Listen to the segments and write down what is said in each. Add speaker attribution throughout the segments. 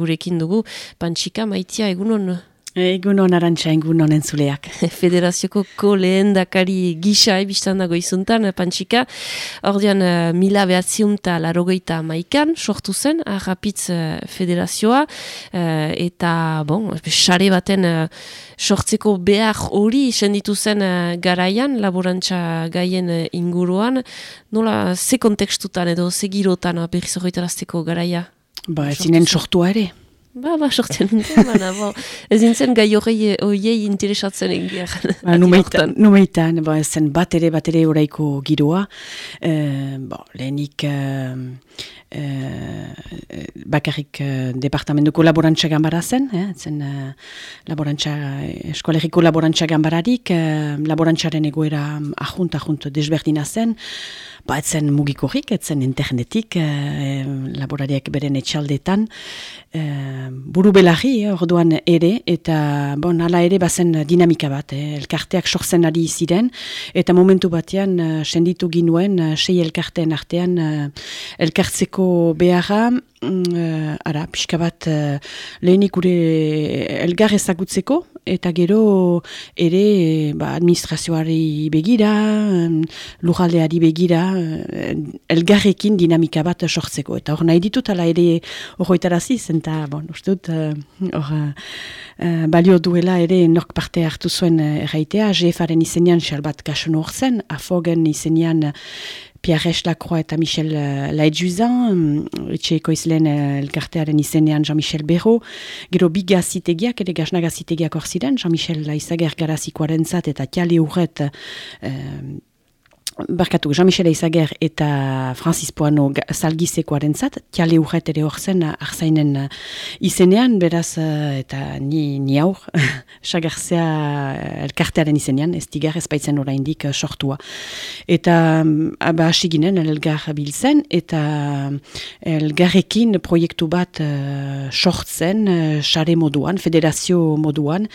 Speaker 1: gurekin dugu. Pantxika, maitia, egunon?
Speaker 2: Egunon arantxa, egunon entzuleak.
Speaker 1: Federazioko ko lehen dakari gisa ebistan dago izuntan, Pantxika. Ordean, uh, mila behatziunta larogeita maikan, sortu zen, ahapitz uh, federazioa, uh, eta, bon, sare baten sortzeko behar hori senditu zen garaian, laborantza gaien inguruan. Nola, ze kontekstutan edo, ze girotan berriz horretarazteko garaia?
Speaker 2: Ba, ez zinen sortua ere.
Speaker 1: Ba, ba, sortzen nintzen, baina, bo, ez nintzen gai horrei oiei interesatzen egia.
Speaker 2: Ba, numeitan, numeitan, ba, zen bat ere, bat ere oraiko giroa, e, bo, lehenik, e, e, bakarrik e, departamentuko laborantza gambara zen, eh, zen e, laborantza, eskolegiko laborantza gambararik, e, laborantzaren egoera ahunt, ahunt desberdina zen, ba, etzen mugikorrik, etzen internetik, e, laborariak beren etxaldetan, e, buru belarri, eh, orduan ere, eta bon, ala ere bazen dinamika bat, eh, elkarteak sortzen ari ziren, eta momentu batean senditu ginuen, sei elkarteen artean, uh, elkartzeko beharra, uh, ara, pixka bat, uh, lehenik ure elgar ezagutzeko, eta gero ere ba, administrazioari begira, um, lujaldeari begira, elgarrekin dinamika bat sortzeko. Eta hor nahi ditut, ala ere horretarazi, zenta, bon, uste dut, hor uh, balio duela ere nork parte hartu zuen erraitea, GF-aren izenean xalbat kasun hor zen, afogen izenean Pierre Lacroix eta Michel uh, Laedjuzan, um, etxeeko izlen uh, elkartearen izenean Jean-Michel Berro, gero bi gazitegiak, ere gazna gazitegiak hor ziren, Jean-Michel Laizager garazikoaren zat eta tiali urret Barkatu, Jean-Michel Eizager eta Francis Poano salgizekoaren zat, tiale urret ere hor zen arzainen uh, izenean, beraz, uh, eta ni, ni aur, xagarzea uh, elkartearen izenean, ez digar ez baitzen oraindik sortua. Eta um, aba hasi ginen elgar biltzen, eta elgarrekin proiektu bat uh, sortzen, uh, moduan, federazio moduan,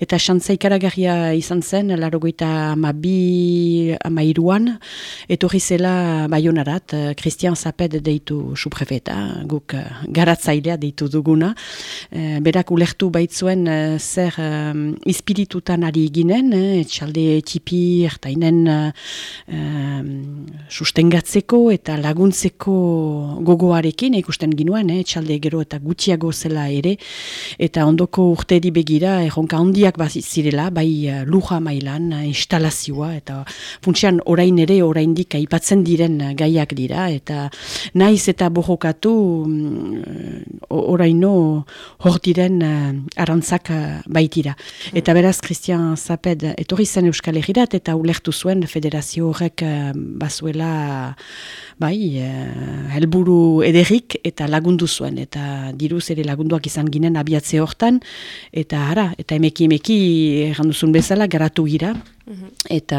Speaker 2: eta xantza ikaragarria izan zen, larogoita amabi amairuan, etorri zela baionarat, Christian eh, Zaped deitu suprefeta, guk uh, garatzailea deitu duguna. Uh, berak ulertu baitzuen zer um, ispiritutan ari ginen, etxalde tipi ertainen uh, sustengatzeko eta laguntzeko gogoarekin, ikusten ginuen, eh, etxalde gero eta gutxiago zela ere, eta ondoko urtedi begira, erronka handiak bat zirela, bai luja mailan, instalazioa, eta funtsian orain ere oraindik aipatzen diren gaiak dira. Eta naiz eta borrokatu mm, oraino hor diren uh, arantzak uh, baitira. Eta beraz, Christian Zaped etorri zen Euskal Herriat eta ulertu zuen federazio horrek bazuela bai, helburu ederik eta lagundu zuen. Eta diruz ere lagunduak izan ginen abiatze hortan. Eta ara, eta emeki emeki erranduzun bezala garatu gira Eta...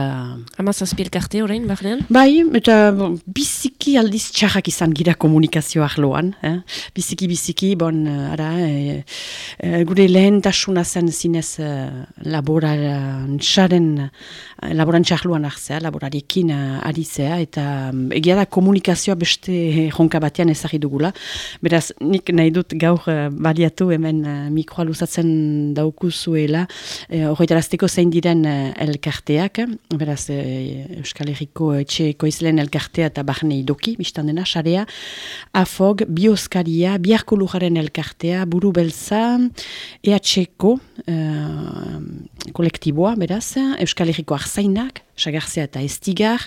Speaker 1: Amazazpi elkarte horrein, barnean?
Speaker 2: Bai, eta biziki aldiz txarrak izan gira komunikazio ahloan. Eh? Biziki, biziki, bon, ara, e, e, gure lehen tasuna zen zinez e, laborantxaren, laborantxarluan ahzea, laborariekin arizea, eta egia da komunikazioa beste jonka batean ezagri dugula. Beraz, nik nahi dut gaur baliatu hemen mikroa luzatzen daukuzuela, horretarazteko zein diren elkarte elkarteak, beraz e, Euskal Herriko etxe koizlen elkartea eta barnei doki, biztan dena, xarea, afog, bioskaria, biarko lujaren elkartea, buru belza, EHko e, kolektiboa, beraz, Euskal Herriko arzainak, Sagarzea eta estigar,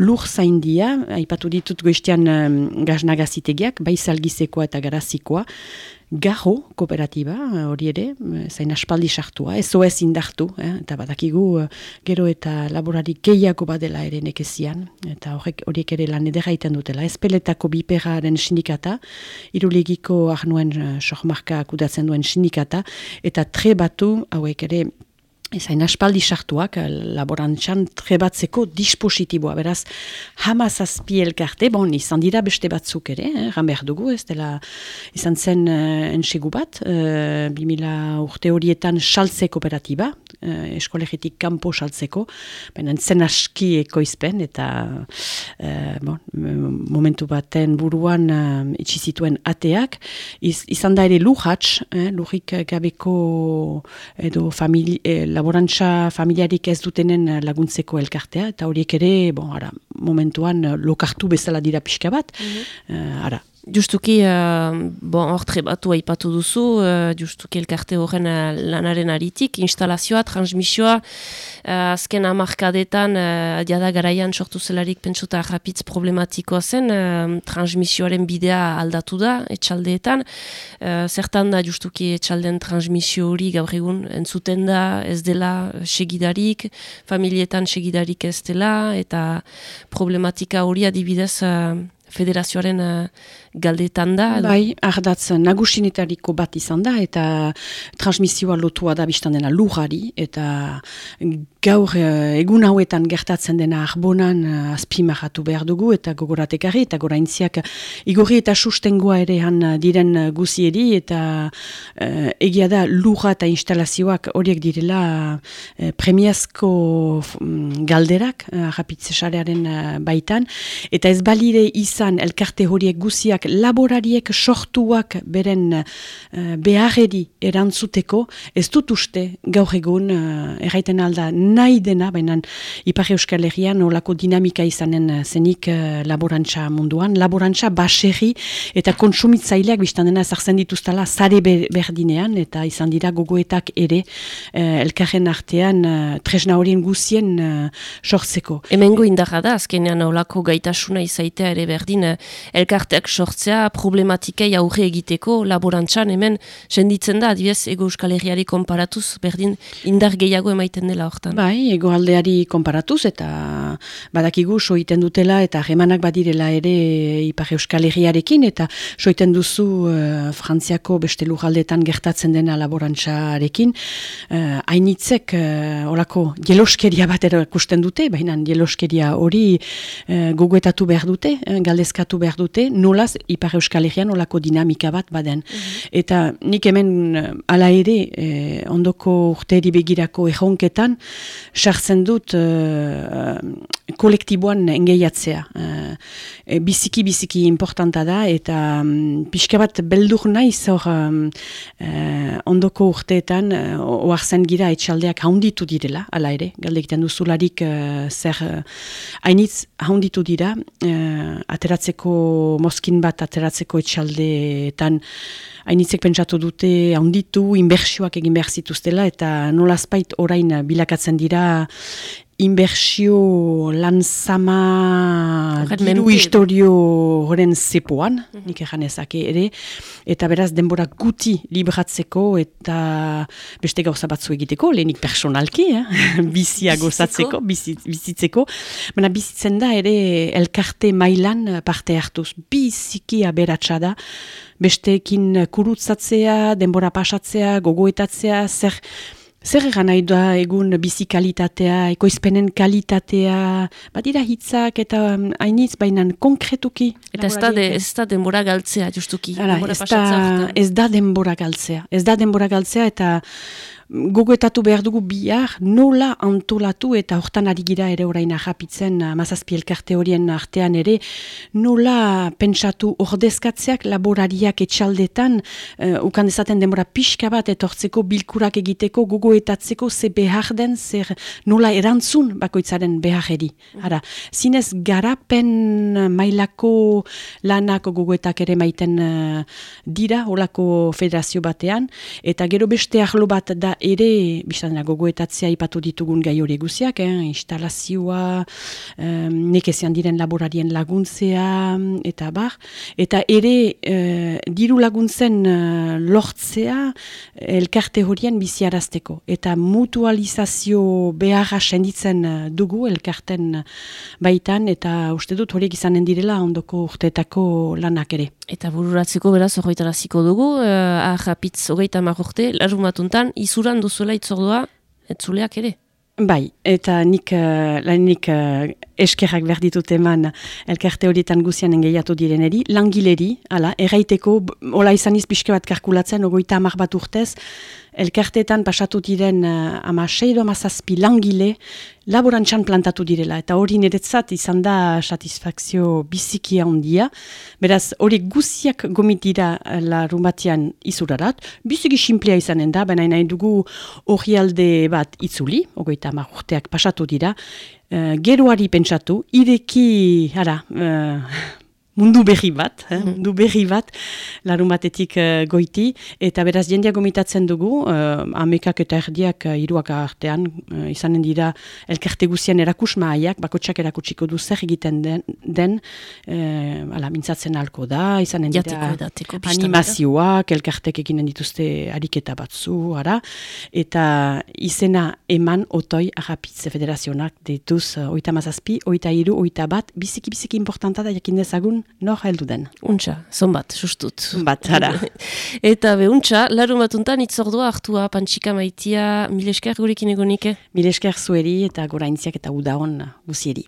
Speaker 2: lur zaindia, haipatu ditut goiztean um, gaznagazitegiak, bai salgizekoa eta garazikoa, Garro kooperatiba, hori ere, zain aspaldi sartua, oez indartu, eh? eta badakigu gero eta laborari gehiago badela ere nekezian, eta horrek horiek ere lan edera iten dutela. Ez peletako biperaren sindikata, irulegiko arnuen sohmarka akudatzen duen sindikata, eta tre batu, hauek ere, Ezain aspaldi sartuak eh, laborantxan trebatzeko dispositiboa. Beraz, hamaz azpi elkarte, bon, izan dira beste batzuk ere, eh, ran behar dugu, ez dela izan zen uh, entsegu bat, uh, 2000 urte horietan saltze kooperatiba, uh, eskolegitik kanpo saltzeko, baina zen aski ekoizpen, eta uh, bon, momentu baten buruan uh, itxizituen ateak, Iz, izan da ere lujatz, eh, lujik gabeko edo famili, eh, laborantza familiarik ez dutenen laguntzeko elkartea, eta horiek ere, bon, ara, momentuan lokartu bezala dira pixka bat, mm ara,
Speaker 1: Justuki, uh, bon, trebatu aipatu duzu, uh, justuki elkarte horren uh, lanaren aritik, instalazioa, transmisioa, uh, azken amarkadetan, uh, diada garaian sortu zelarik pentsuta rapitz problematikoa zen, uh, transmisioaren bidea aldatu da, etxaldeetan, uh, zertan da justuki etxalden transmisio hori gaur egun entzuten da, ez dela segidarik, familietan segidarik ez dela, eta problematika hori adibidez federazioaren uh, galdetan da?
Speaker 2: Bai, ardatz nagusinitariko bat izan da, eta transmisioa lotua da biztan dena lujari, eta gaur uh, egun hauetan gertatzen dena arbonan uh, azpimarratu behar dugu, eta gogoratekari, eta gora intziak igorri eta sustengoa ere han diren guzieri, eta uh, egia da luja eta instalazioak horiek direla uh, premiazko um, galderak, uh, rapitzesarearen uh, baitan, eta ez balire izan elkarte horiek guziak laborariek sortuak beren uh, beharredi erantzuteko, ez dut uste gaur egun uh, erraiten alda nahi dena, baina Ipar Euskal Herrian olako dinamika izanen uh, zenik uh, laborantza munduan, laborantza baserri eta konsumitzaileak biztan dena ezartzen dituztala zare berdinean eta izan dira gogoetak ere uh, elkarren artean uh, tresna horien guzien uh, sortzeko.
Speaker 1: Hemengo indarra da, azkenean olako gaitasuna izaitea ere berdin berdin eh, elkarteak sortzea problematikei aurre egiteko laborantzan hemen senditzen da, adibidez, ego euskal herriari konparatuz, berdin indar gehiago emaiten dela hortan.
Speaker 2: Bai, ego aldeari konparatuz eta badakigu soiten dutela eta remanak badirela ere ipar euskal herriarekin eta soiten duzu uh, frantziako beste lujaldetan gertatzen dena laborantzarekin. Uh, Ainitzek uh, olako jeloskeria bat erakusten dute, baina jeloskeria hori uh, gogoetatu behar dute, uh, galdezkatu behar dute, nolaz Ipar Euskal Herrian olako dinamika bat baden. Mhm. Eta nik hemen eh, ala ere eh, ondoko urteri begirako erronketan, sartzen dut eh, kolektiboan engeiatzea. Eh, biziki, biziki importanta da, eta um, pixka bat beldur naiz hor eh, ondoko urteetan, uh, oartzen gira etxaldeak haunditu direla, ala ere, galdekiten duzularik uh, zer uh, hainitz haunditu dira, atera ateratzeko mozkin bat ateratzeko etxaldeetan hainitzek pentsatu dute handitu, inbertsioak egin behar zituztela eta nolazpait orain bilakatzen dira inbertsio lanzama diru historio horren zepoan, mm -hmm. nik egan ezake ere, eta beraz denbora guti libratzeko eta beste gauza batzu egiteko, lehenik personalki, eh? bizia gozatzeko, bizitzeko, baina bizitzen da ere elkarte mailan parte hartuz, biziki aberatsa da, besteekin kurutzatzea, denbora pasatzea, gogoetatzea, zer Zer egan nahi da egun bizikalitatea, ekoizpenen kalitatea, badira hitzak eta um, hainitz bainan konkretuki.
Speaker 1: Eta ez da, de, ez da denbora galtzea, justuki.
Speaker 2: Ara, ez, da, ez da denbora galtzea. Ez da denbora galtzea eta gogoetatu behar dugu bihar nola antolatu eta hortan ari gira ere orain ahapitzen uh, mazazpi elkarte horien artean ere nola pentsatu ordezkatzeak laborariak etxaldetan uh, ukan dezaten demora pixka bat etortzeko bilkurak egiteko gogoetatzeko ze behar den zer nola erantzun bakoitzaren behar eri. Hara, zinez garapen mailako lanako gogoetak ere maiten uh, dira olako federazio batean eta gero beste arlo bat da ere, biztan gogoetatzea ipatu ditugun gai hori guziak, eh? instalazioa, um, nekezean diren laborarien laguntzea, eta bar, eta ere uh, diru laguntzen uh, lortzea elkarte horien biziarazteko. Eta mutualizazio beharra senditzen dugu elkarten baitan, eta uste dut horiek izanen direla ondoko urteetako lanak ere.
Speaker 1: Eta bururatzeko beraz horretaraziko dugu, uh, ahapitz hogeita marrorte, larumatuntan, izur itzordua duzuela itzordua? etzuleak ere.
Speaker 2: Bai, eta nik, uh, nik uh, eskerrak berditut eman elkarte horietan guzian engeiatu direneri, langileri, ala, erraiteko, hola izan izpiske bat karkulatzen, ogoita amar bat urtez, elkarteetan pasatu diren uh, ama seido amazazpi langile laborantxan plantatu direla. Eta hori niretzat izan da satisfakzio bizikia ondia. Beraz, hori guziak gomitira uh, la rumbatian izurarat. Biziki simplea izanen da, baina nahi dugu hori bat itzuli, ogoita amar urteak pasatu dira. Uh, geroari pentsatu, ireki, ara, uh, mundu berri bat, eh? Mhm. mundu berri bat, larun batetik uh, goiti, eta beraz jendia gomitatzen dugu, uh, amekak eta erdiak uh, iruak artean, uh, izanen dira elkarte guzien erakus maaiak, bakotsak erakutsiko du zer egiten den, den uh, ala, mintzatzen alko da, izanen dira
Speaker 1: edateko,
Speaker 2: animazioak, elkartek eginen dituzte ariketa batzu, ara, eta izena eman otoi agapitze federazionak dituz uh, oita mazazpi, oita iru, oita bat, biziki-biziki importanta da jakin dezagun nor heldu den.
Speaker 1: Untxa, zonbat, sustut.
Speaker 2: Bat, hara.
Speaker 1: Eta be, untxa, larun batuntan itzordua hartua pantxika maitia, milesker gurekin egonike?
Speaker 2: Milesker zueri eta gora eta udahon guzieri.